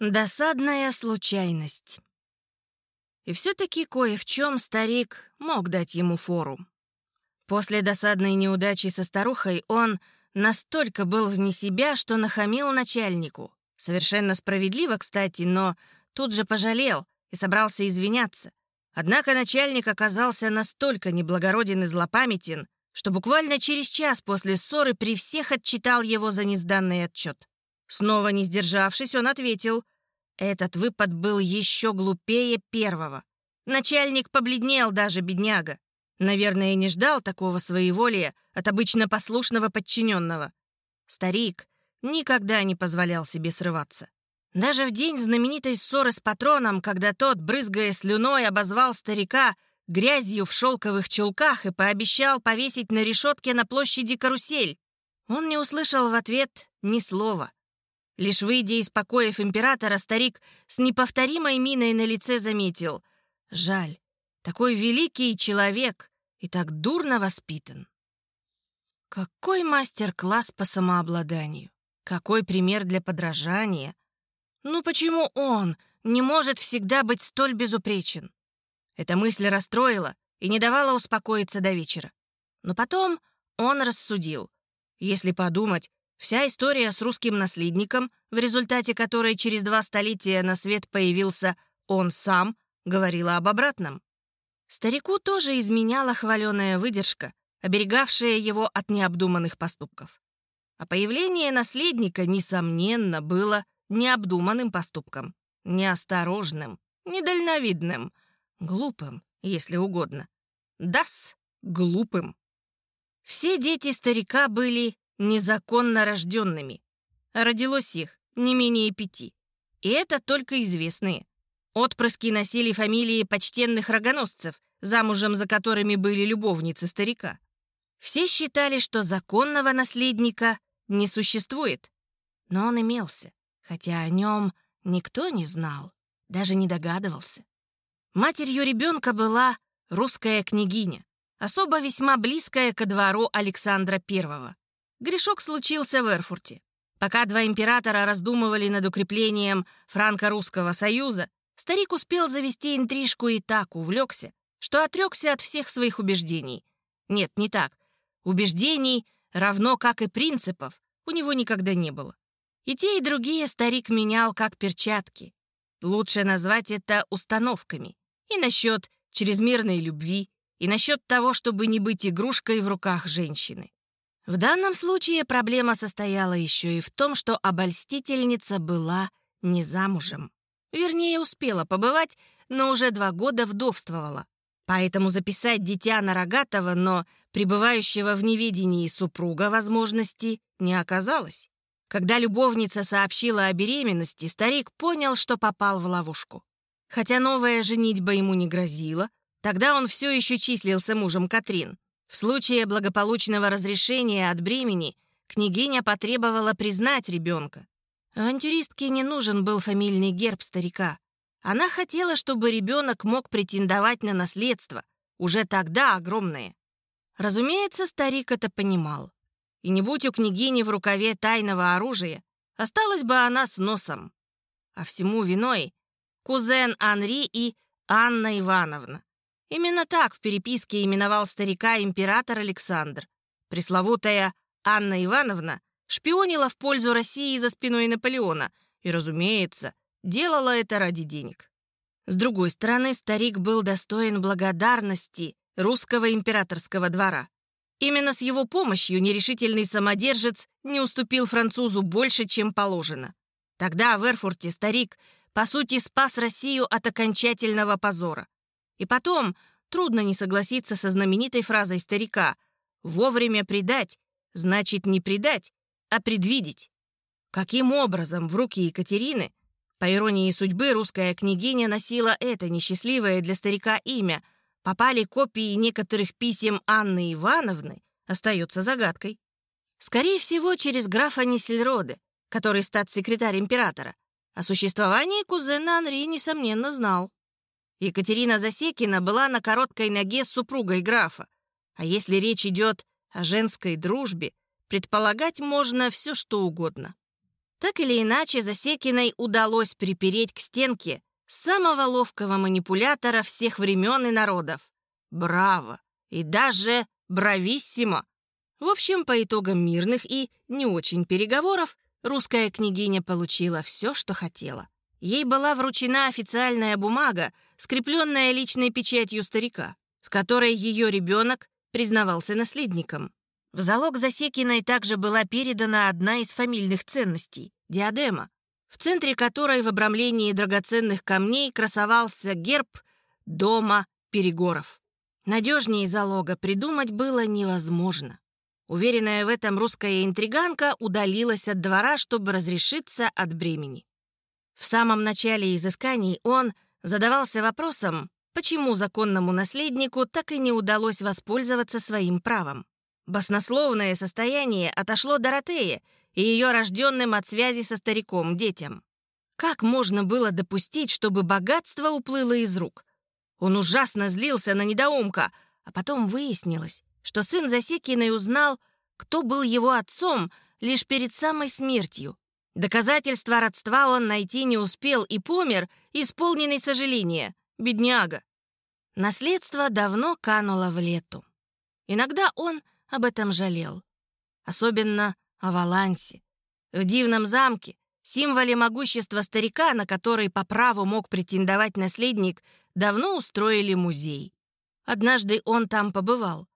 Досадная случайность. И все-таки кое в чем старик мог дать ему фору. После досадной неудачи со старухой он настолько был вне себя, что нахамил начальнику. Совершенно справедливо, кстати, но тут же пожалел и собрался извиняться. Однако начальник оказался настолько неблагороден и злопамятен, что буквально через час после ссоры при всех отчитал его за несданный отчет. Снова не сдержавшись, он ответил. Этот выпад был еще глупее первого. Начальник побледнел даже, бедняга. Наверное, не ждал такого своеволия от обычно послушного подчиненного. Старик никогда не позволял себе срываться. Даже в день знаменитой ссоры с патроном, когда тот, брызгая слюной, обозвал старика грязью в шелковых чулках и пообещал повесить на решетке на площади карусель, он не услышал в ответ ни слова. Лишь выйдя из покоев императора, старик с неповторимой миной на лице заметил. Жаль, такой великий человек и так дурно воспитан. Какой мастер-класс по самообладанию? Какой пример для подражания? Ну почему он не может всегда быть столь безупречен? Эта мысль расстроила и не давала успокоиться до вечера. Но потом он рассудил. Если подумать, Вся история с русским наследником, в результате которой через два столетия на свет появился он сам, говорила об обратном. Старику тоже изменяла хваленая выдержка, оберегавшая его от необдуманных поступков. А появление наследника, несомненно, было необдуманным поступком, неосторожным, недальновидным, глупым, если угодно. Дас, глупым. Все дети старика были незаконно рожденными. Родилось их не менее пяти. И это только известные. Отпрыски носили фамилии почтенных рогоносцев, замужем за которыми были любовницы старика. Все считали, что законного наследника не существует. Но он имелся, хотя о нем никто не знал, даже не догадывался. Матерью ребенка была русская княгиня, особо весьма близкая ко двору Александра I. Грешок случился в Эрфурте. Пока два императора раздумывали над укреплением франко-русского союза, старик успел завести интрижку и так увлекся, что отрекся от всех своих убеждений. Нет, не так. Убеждений, равно как и принципов, у него никогда не было. И те, и другие старик менял как перчатки. Лучше назвать это установками. И насчет чрезмерной любви, и насчет того, чтобы не быть игрушкой в руках женщины. В данном случае проблема состояла еще и в том, что обольстительница была не замужем. Вернее, успела побывать, но уже два года вдовствовала. Поэтому записать дитя на рогатого, но пребывающего в неведении супруга возможности не оказалось. Когда любовница сообщила о беременности, старик понял, что попал в ловушку. Хотя новая женитьба ему не грозила, тогда он все еще числился мужем Катрин. В случае благополучного разрешения от бремени княгиня потребовала признать ребенка. Авантюристке не нужен был фамильный герб старика. Она хотела, чтобы ребенок мог претендовать на наследство, уже тогда огромное. Разумеется, старик это понимал. И не будь у княгини в рукаве тайного оружия, осталась бы она с носом. А всему виной кузен Анри и Анна Ивановна. Именно так в переписке именовал старика император Александр. Пресловутая Анна Ивановна шпионила в пользу России за спиной Наполеона и, разумеется, делала это ради денег. С другой стороны, старик был достоин благодарности русского императорского двора. Именно с его помощью нерешительный самодержец не уступил французу больше, чем положено. Тогда в Эрфурте старик, по сути, спас Россию от окончательного позора. И потом, трудно не согласиться со знаменитой фразой старика «Вовремя предать, значит не предать, а предвидеть». Каким образом в руки Екатерины, по иронии судьбы, русская княгиня носила это несчастливое для старика имя, попали копии некоторых писем Анны Ивановны, остается загадкой. Скорее всего, через графа Несельроде, который статс-секретарь императора. О существовании кузена Анри, несомненно, знал. Екатерина Засекина была на короткой ноге с супругой графа. А если речь идет о женской дружбе, предполагать можно все, что угодно. Так или иначе, Засекиной удалось припереть к стенке самого ловкого манипулятора всех времен и народов. Браво! И даже брависсимо! В общем, по итогам мирных и не очень переговоров русская княгиня получила все, что хотела. Ей была вручена официальная бумага, скрепленная личной печатью старика, в которой ее ребенок признавался наследником. В залог Засекиной также была передана одна из фамильных ценностей — диадема, в центре которой в обрамлении драгоценных камней красовался герб дома Перегоров. Надежнее залога придумать было невозможно. Уверенная в этом русская интриганка удалилась от двора, чтобы разрешиться от бремени. В самом начале изысканий он задавался вопросом, почему законному наследнику так и не удалось воспользоваться своим правом. Баснословное состояние отошло Доротее и ее рожденным от связи со стариком детям. Как можно было допустить, чтобы богатство уплыло из рук? Он ужасно злился на недоумка, а потом выяснилось, что сын Засекиной узнал, кто был его отцом лишь перед самой смертью. Доказательства родства он найти не успел и помер, исполненный сожаления. Бедняга. Наследство давно кануло в лету. Иногда он об этом жалел. Особенно о Валансе. В дивном замке, символе могущества старика, на который по праву мог претендовать наследник, давно устроили музей. Однажды он там побывал.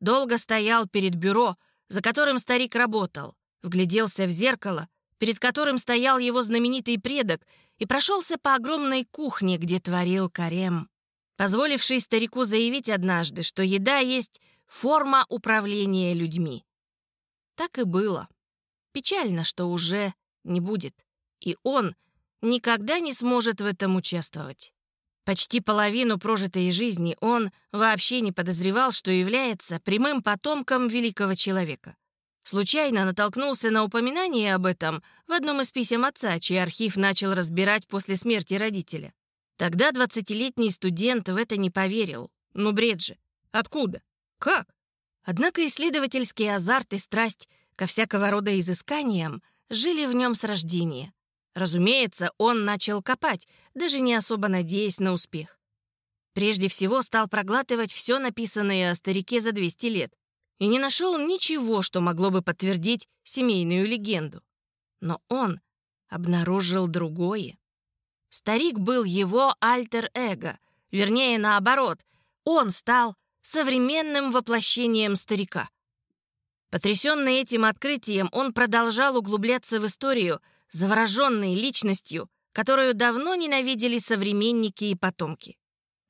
Долго стоял перед бюро, за которым старик работал, вгляделся в зеркало, перед которым стоял его знаменитый предок, и прошелся по огромной кухне, где творил карем, позволивший старику заявить однажды, что еда есть форма управления людьми. Так и было. Печально, что уже не будет. И он никогда не сможет в этом участвовать. Почти половину прожитой жизни он вообще не подозревал, что является прямым потомком великого человека. Случайно натолкнулся на упоминание об этом в одном из писем отца, чей архив начал разбирать после смерти родителя. Тогда двадцатилетний студент в это не поверил. Ну, бред же. Откуда? Как? Однако исследовательский азарт и страсть ко всякого рода изысканиям жили в нем с рождения. Разумеется, он начал копать, даже не особо надеясь на успех. Прежде всего стал проглатывать все написанное о старике за 200 лет и не нашел ничего, что могло бы подтвердить семейную легенду. Но он обнаружил другое. Старик был его альтер-эго, вернее, наоборот, он стал современным воплощением старика. Потрясенный этим открытием, он продолжал углубляться в историю, завороженной личностью, которую давно ненавидели современники и потомки.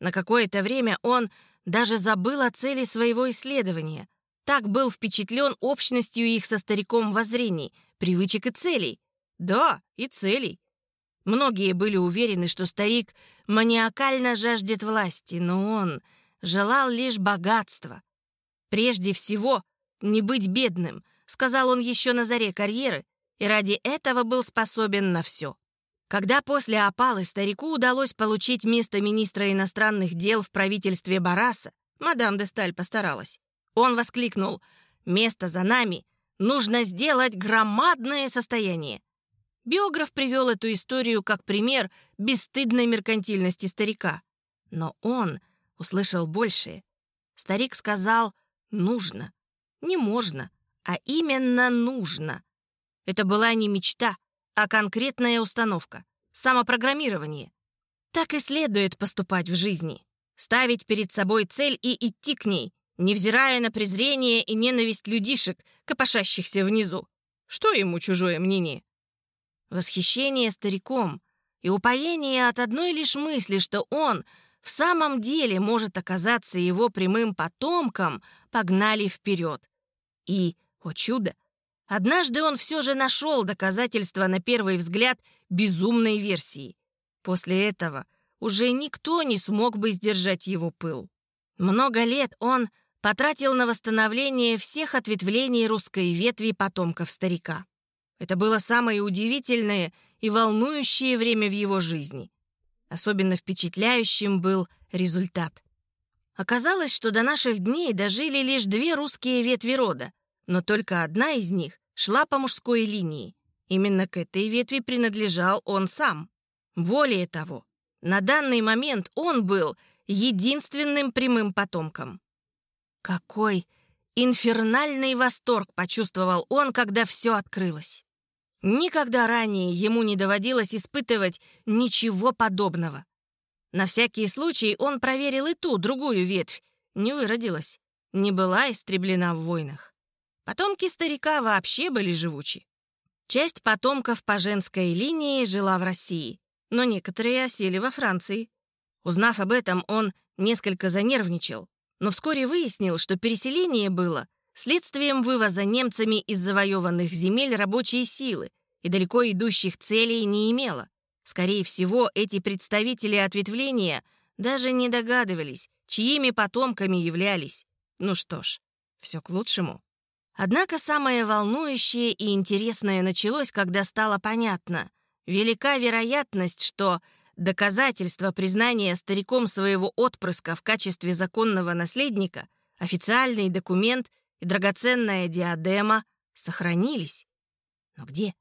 На какое-то время он даже забыл о цели своего исследования. Так был впечатлен общностью их со стариком воззрений, привычек и целей. Да, и целей. Многие были уверены, что старик маниакально жаждет власти, но он желал лишь богатства. Прежде всего, не быть бедным, сказал он еще на заре карьеры, и ради этого был способен на все. Когда после опалы старику удалось получить место министра иностранных дел в правительстве Бараса, мадам де Сталь постаралась. Он воскликнул «Место за нами! Нужно сделать громадное состояние!» Биограф привел эту историю как пример бесстыдной меркантильности старика. Но он услышал большее. Старик сказал «нужно». Не можно, а именно нужно. Это была не мечта, а конкретная установка, самопрограммирование. Так и следует поступать в жизни. Ставить перед собой цель и идти к ней, невзирая на презрение и ненависть людишек, копошащихся внизу. Что ему чужое мнение? Восхищение стариком и упоение от одной лишь мысли, что он — в самом деле может оказаться его прямым потомком, погнали вперед. И, о чудо, однажды он все же нашел доказательства на первый взгляд безумной версии. После этого уже никто не смог бы сдержать его пыл. Много лет он потратил на восстановление всех ответвлений русской ветви потомков старика. Это было самое удивительное и волнующее время в его жизни. Особенно впечатляющим был результат. Оказалось, что до наших дней дожили лишь две русские ветви рода, но только одна из них шла по мужской линии. Именно к этой ветви принадлежал он сам. Более того, на данный момент он был единственным прямым потомком. Какой инфернальный восторг почувствовал он, когда все открылось. Никогда ранее ему не доводилось испытывать ничего подобного. На всякий случай он проверил и ту, другую ветвь. Не выродилась, не была истреблена в войнах. Потомки старика вообще были живучи. Часть потомков по женской линии жила в России, но некоторые осели во Франции. Узнав об этом, он несколько занервничал, но вскоре выяснил, что переселение было следствием вывоза немцами из завоеванных земель рабочей силы и далеко идущих целей не имело. Скорее всего, эти представители ответвления даже не догадывались, чьими потомками являлись. Ну что ж, все к лучшему. Однако самое волнующее и интересное началось, когда стало понятно. Велика вероятность, что доказательство признания стариком своего отпрыска в качестве законного наследника, официальный документ и драгоценная диадема сохранились. Но где?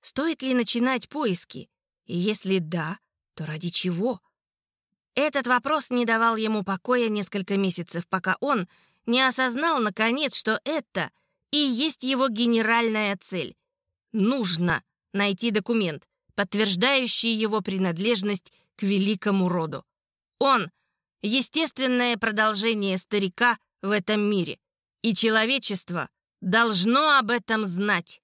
Стоит ли начинать поиски? И если да, то ради чего? Этот вопрос не давал ему покоя несколько месяцев, пока он не осознал, наконец, что это — и есть его генеральная цель. Нужно найти документ, подтверждающий его принадлежность к великому роду. Он — естественное продолжение старика в этом мире, и человечество должно об этом знать.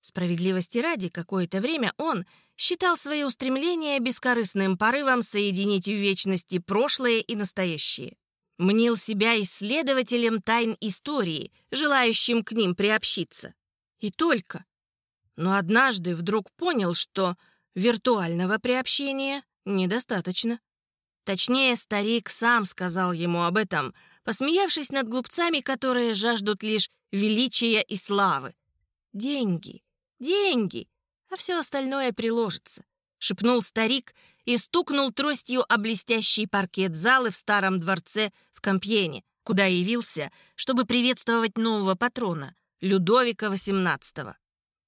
Справедливости ради, какое-то время он считал свои устремления бескорыстным порывом соединить в вечности прошлое и настоящее мнил себя исследователем тайн истории, желающим к ним приобщиться. И только. Но однажды вдруг понял, что виртуального приобщения недостаточно. Точнее, старик сам сказал ему об этом, посмеявшись над глупцами, которые жаждут лишь величия и славы. «Деньги, деньги, а все остальное приложится», — шепнул старик и стукнул тростью о блестящий паркет залы в старом дворце в Компьене, куда явился, чтобы приветствовать нового патрона, Людовика XVIII.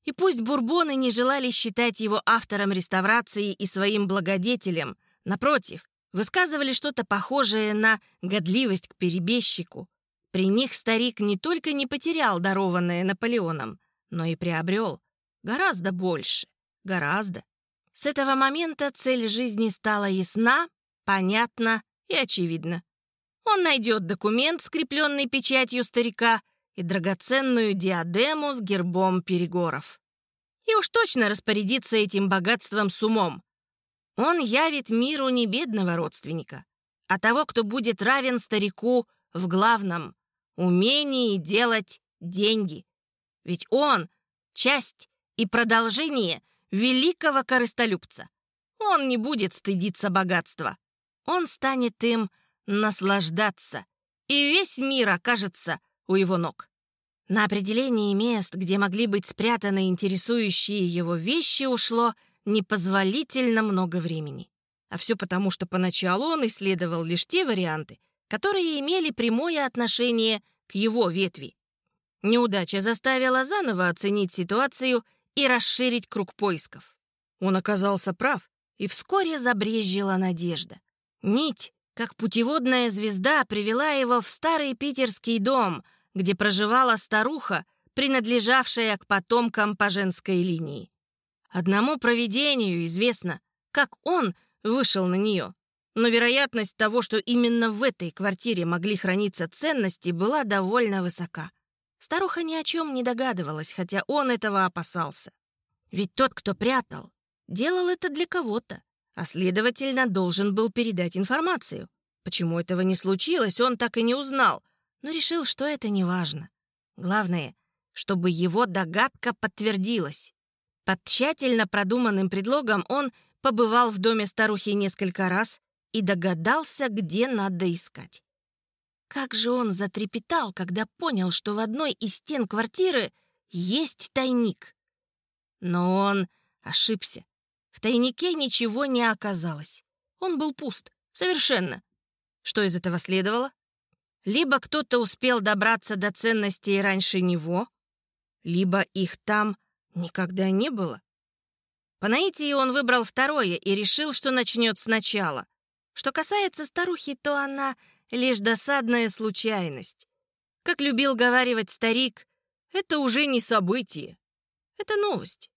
И пусть бурбоны не желали считать его автором реставрации и своим благодетелем, напротив, высказывали что-то похожее на годливость к перебежчику. При них старик не только не потерял дарованное Наполеоном, но и приобрел гораздо больше, гораздо. С этого момента цель жизни стала ясна, понятна и очевидна. Он найдет документ, скрепленный печатью старика, и драгоценную диадему с гербом перегоров. И уж точно распорядится этим богатством с умом. Он явит миру не бедного родственника, а того, кто будет равен старику в главном — умении делать деньги. Ведь он — часть и продолжение — великого корыстолюбца. Он не будет стыдиться богатства. Он станет им наслаждаться, и весь мир окажется у его ног. На определение мест, где могли быть спрятаны интересующие его вещи, ушло непозволительно много времени. А все потому, что поначалу он исследовал лишь те варианты, которые имели прямое отношение к его ветви. Неудача заставила заново оценить ситуацию и расширить круг поисков. Он оказался прав, и вскоре забрезжила надежда. Нить, как путеводная звезда, привела его в старый питерский дом, где проживала старуха, принадлежавшая к потомкам по женской линии. Одному провидению известно, как он вышел на нее, но вероятность того, что именно в этой квартире могли храниться ценности, была довольно высока. Старуха ни о чем не догадывалась, хотя он этого опасался. Ведь тот, кто прятал, делал это для кого-то, а, следовательно, должен был передать информацию. Почему этого не случилось, он так и не узнал, но решил, что это не важно. Главное, чтобы его догадка подтвердилась. Под тщательно продуманным предлогом он побывал в доме старухи несколько раз и догадался, где надо искать. Как же он затрепетал, когда понял, что в одной из стен квартиры есть тайник. Но он ошибся. В тайнике ничего не оказалось. Он был пуст, совершенно. Что из этого следовало? Либо кто-то успел добраться до ценностей раньше него, либо их там Никогда не было. По наитии он выбрал второе и решил, что начнет сначала. Что касается старухи, то она лишь досадная случайность. Как любил говаривать старик, это уже не событие. Это новость.